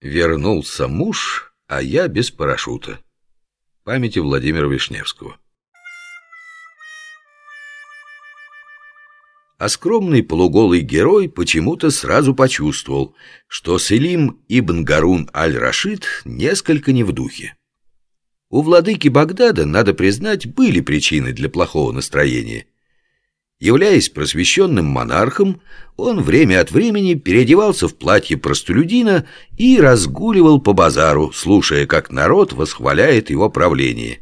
Вернулся муж, а я без парашюта. Памяти Владимира Вишневского. А скромный полуголый герой почему-то сразу почувствовал, что Селим ибн Гарун аль-Рашид несколько не в духе. У владыки Багдада, надо признать, были причины для плохого настроения – Являясь просвещенным монархом, он время от времени переодевался в платье простолюдина и разгуливал по базару, слушая, как народ восхваляет его правление.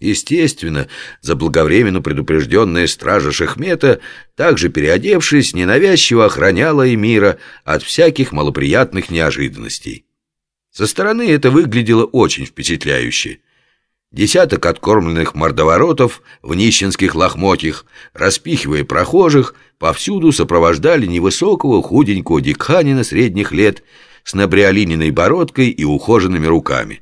Естественно, заблаговременно предупрежденная стража Шахмета, также переодевшись, ненавязчиво охраняла эмира от всяких малоприятных неожиданностей. Со стороны это выглядело очень впечатляюще – Десяток откормленных мордоворотов в нищенских лохмотьях, распихивая прохожих, повсюду сопровождали невысокого худенького дикханина средних лет с набриолининой бородкой и ухоженными руками.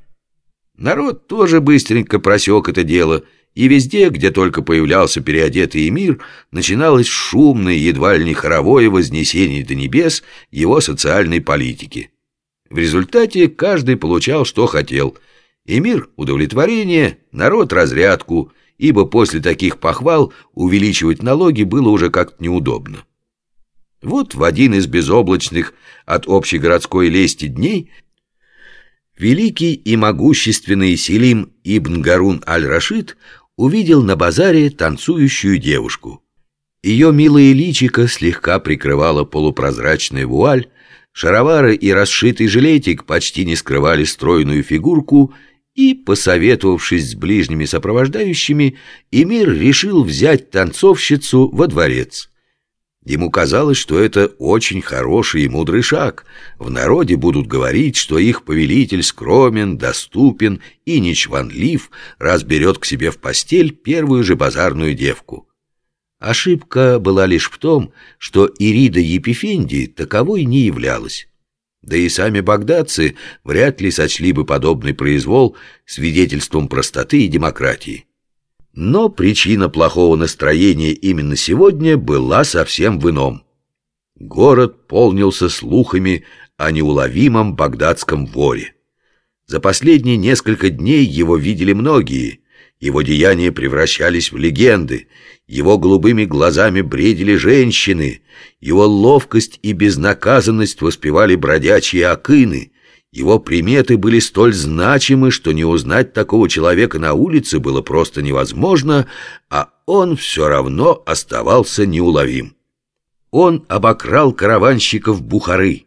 Народ тоже быстренько просек это дело, и везде, где только появлялся переодетый эмир, начиналось шумное, едва ли не хоровое вознесение до небес его социальной политики. В результате каждый получал, что хотел – Эмир – удовлетворение, народ – разрядку, ибо после таких похвал увеличивать налоги было уже как-то неудобно. Вот в один из безоблачных от общегородской лести дней великий и могущественный Селим ибн Гарун аль-Рашид увидел на базаре танцующую девушку. Ее милое личико слегка прикрывала полупрозрачная вуаль, шаровары и расшитый жилетик почти не скрывали стройную фигурку – и, посоветовавшись с ближними сопровождающими, Эмир решил взять танцовщицу во дворец. Ему казалось, что это очень хороший и мудрый шаг. В народе будут говорить, что их повелитель скромен, доступен и нечванлив, раз берет к себе в постель первую же базарную девку. Ошибка была лишь в том, что Ирида Епифендии таковой не являлась. Да и сами багдадцы вряд ли сочли бы подобный произвол свидетельством простоты и демократии. Но причина плохого настроения именно сегодня была совсем в ином. Город полнился слухами о неуловимом багдадском воре. За последние несколько дней его видели многие, его деяния превращались в легенды, его голубыми глазами бредили женщины, его ловкость и безнаказанность воспевали бродячие акины, его приметы были столь значимы, что не узнать такого человека на улице было просто невозможно, а он все равно оставался неуловим. Он обокрал караванщиков Бухары,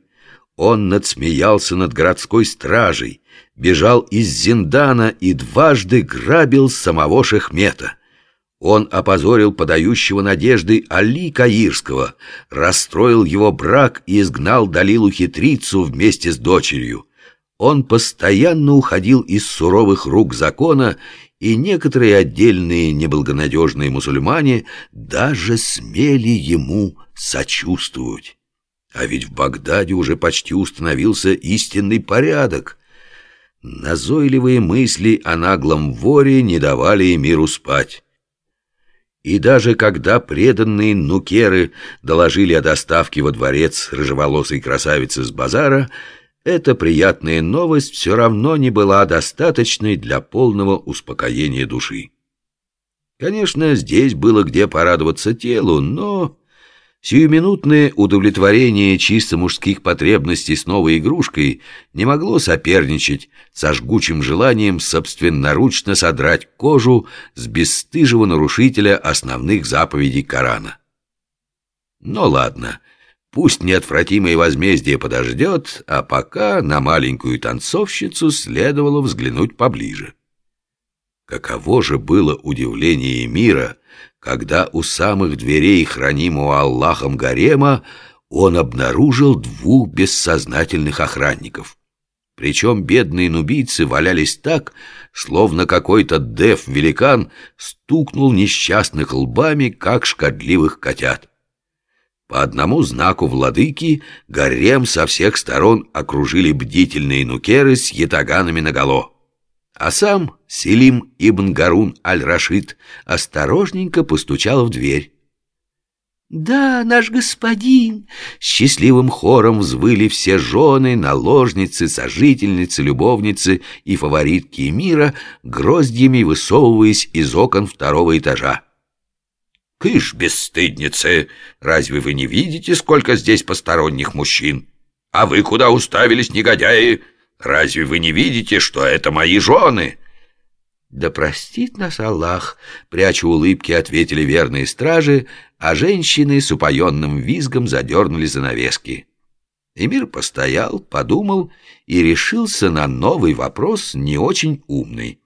он надсмеялся над городской стражей, бежал из Зиндана и дважды грабил самого Шехмета. Он опозорил подающего надежды Али Каирского, расстроил его брак и изгнал Далилу Хитрицу вместе с дочерью. Он постоянно уходил из суровых рук закона, и некоторые отдельные неблагонадежные мусульмане даже смели ему сочувствовать. А ведь в Багдаде уже почти установился истинный порядок — Назойливые мысли о наглом воре не давали миру спать. И даже когда преданные нукеры доложили о доставке во дворец рыжеволосой красавицы с базара, эта приятная новость все равно не была достаточной для полного успокоения души. Конечно, здесь было где порадоваться телу, но Сиюминутное удовлетворение чисто мужских потребностей с новой игрушкой не могло соперничать со жгучим желанием собственноручно содрать кожу с бесстыжего нарушителя основных заповедей Корана. Но ладно, пусть неотвратимое возмездие подождет, а пока на маленькую танцовщицу следовало взглянуть поближе. Каково же было удивление мира, когда у самых дверей хранимого Аллахом гарема он обнаружил двух бессознательных охранников. Причем бедные нубийцы валялись так, словно какой-то деф-великан стукнул несчастных лбами, как шкодливых котят. По одному знаку владыки гарем со всех сторон окружили бдительные нукеры с ятаганами наголо. А сам Селим ибн Гарун аль-Рашид осторожненько постучал в дверь. «Да, наш господин!» Счастливым хором взвыли все жены, наложницы, сожительницы, любовницы и фаворитки мира, гроздьями высовываясь из окон второго этажа. «Кыш, бесстыдницы! Разве вы не видите, сколько здесь посторонних мужчин? А вы куда уставились, негодяи? Разве вы не видите, что это мои жены?» «Да простит нас Аллах!» — пряча улыбки, ответили верные стражи, а женщины с упоенным визгом задернули занавески. Эмир постоял, подумал и решился на новый вопрос, не очень умный.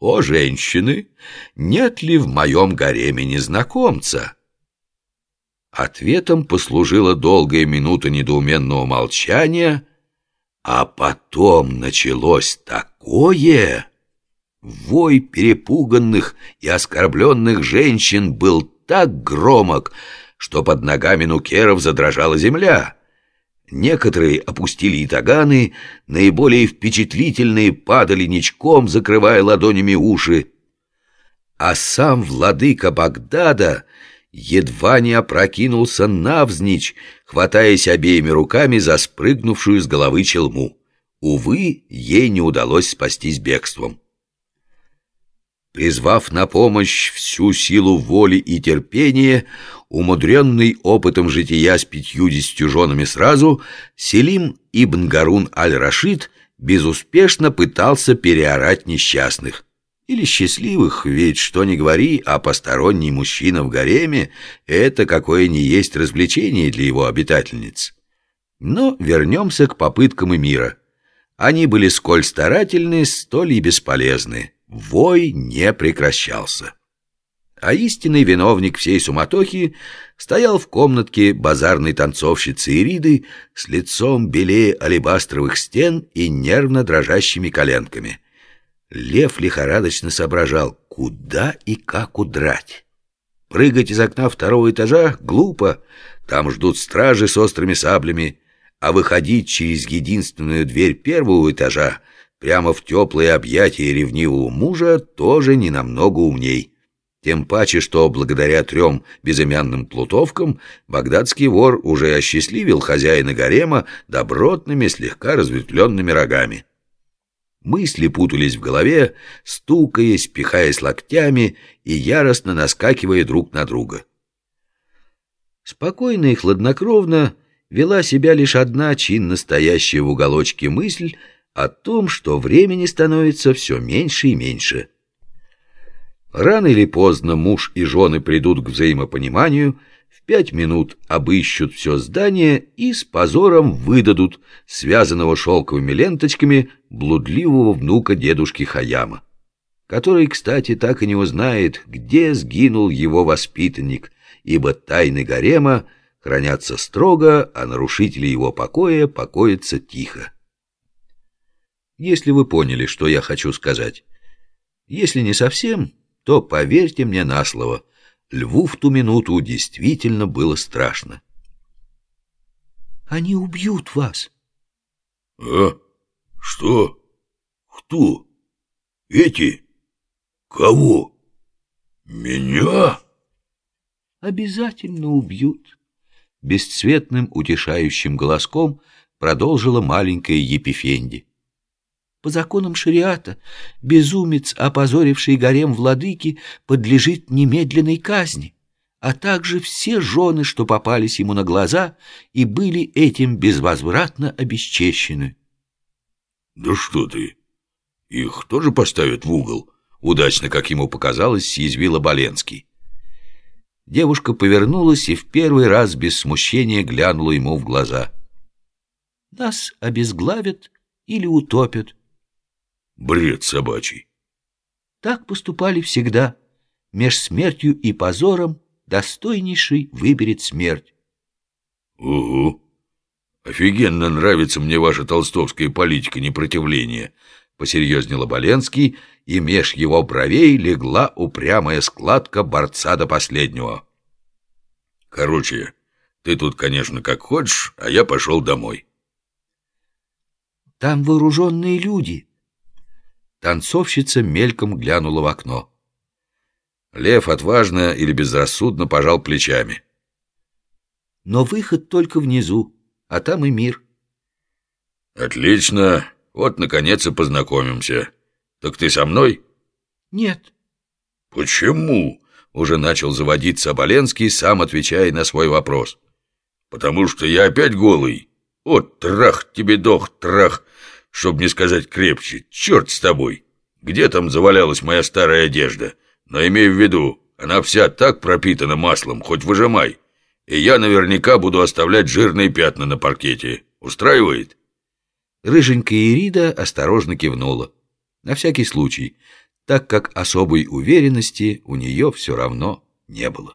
«О, женщины, нет ли в моем гареме незнакомца?» Ответом послужила долгая минута недоуменного молчания, а потом началось такое... Вой перепуганных и оскорбленных женщин был так громок, что под ногами нукеров задрожала земля. Некоторые опустили итаганы, наиболее впечатлительные падали ничком, закрывая ладонями уши. А сам владыка Багдада едва не опрокинулся навзничь, хватаясь обеими руками за спрыгнувшую с головы челму. Увы, ей не удалось спастись бегством. Призвав на помощь всю силу воли и терпения, умудренный опытом жития с пятьюдесятью женами сразу, Селим ибн Гарун аль-Рашид безуспешно пытался переорать несчастных. Или счастливых, ведь что ни говори, а посторонний мужчина в гареме — это какое ни есть развлечение для его обитательниц. Но вернемся к попыткам мира. Они были сколь старательны, столь и бесполезны. Вой не прекращался. А истинный виновник всей суматохи стоял в комнатке базарной танцовщицы Ириды с лицом белее алебастровых стен и нервно дрожащими коленками. Лев лихорадочно соображал, куда и как удрать. Прыгать из окна второго этажа глупо, там ждут стражи с острыми саблями, а выходить через единственную дверь первого этажа прямо в теплые объятия ревнивого мужа тоже не намного умней. Тем паче, что благодаря трем безымянным плутовкам багдадский вор уже осчастливил хозяина гарема добротными, слегка разветвленными рогами. Мысли путались в голове, стукаясь, пихаясь локтями и яростно наскакивая друг на друга. Спокойно и хладнокровно вела себя лишь одна чинно стоящая в уголочке мысль — о том, что времени становится все меньше и меньше. Рано или поздно муж и жены придут к взаимопониманию, пять минут обыщут все здание и с позором выдадут связанного шелковыми ленточками блудливого внука дедушки Хаяма, который, кстати, так и не узнает, где сгинул его воспитанник, ибо тайны гарема хранятся строго, а нарушители его покоя покоятся тихо если вы поняли, что я хочу сказать. Если не совсем, то поверьте мне на слово, льву в ту минуту действительно было страшно. «Они убьют вас». «А? Что? Кто? Эти? Кого? Меня?» «Обязательно убьют», — бесцветным утешающим голоском продолжила маленькая Епифенди. По законам шариата безумец, опозоривший гарем владыки, подлежит немедленной казни, а также все жены, что попались ему на глаза и были этим безвозвратно обесчещены. — Да что ты! Их тоже поставят в угол? Удачно, как ему показалось, съязвила Боленский. Девушка повернулась и в первый раз без смущения глянула ему в глаза. «Нас обезглавят или утопят», Бред собачий. Так поступали всегда. Меж смертью и позором достойнейший выберет смерть. Угу. Офигенно нравится мне ваша толстовская политика непротивления, посерьезнел Оболенский, и меж его бровей легла упрямая складка борца до последнего. Короче, ты тут, конечно, как хочешь, а я пошел домой. Там вооруженные люди, Танцовщица мельком глянула в окно. Лев отважно или безрассудно пожал плечами. Но выход только внизу, а там и мир. Отлично, вот наконец и познакомимся. Так ты со мной? Нет. Почему? Уже начал заводиться Оболенский, сам отвечая на свой вопрос. Потому что я опять голый. Вот трах тебе дох, трах, чтоб не сказать крепче. Черт с тобой. Где там завалялась моя старая одежда? Но имей в виду, она вся так пропитана маслом, хоть выжимай. И я наверняка буду оставлять жирные пятна на паркете. Устраивает? Рыженькая Ирида осторожно кивнула. На всякий случай, так как особой уверенности у нее все равно не было.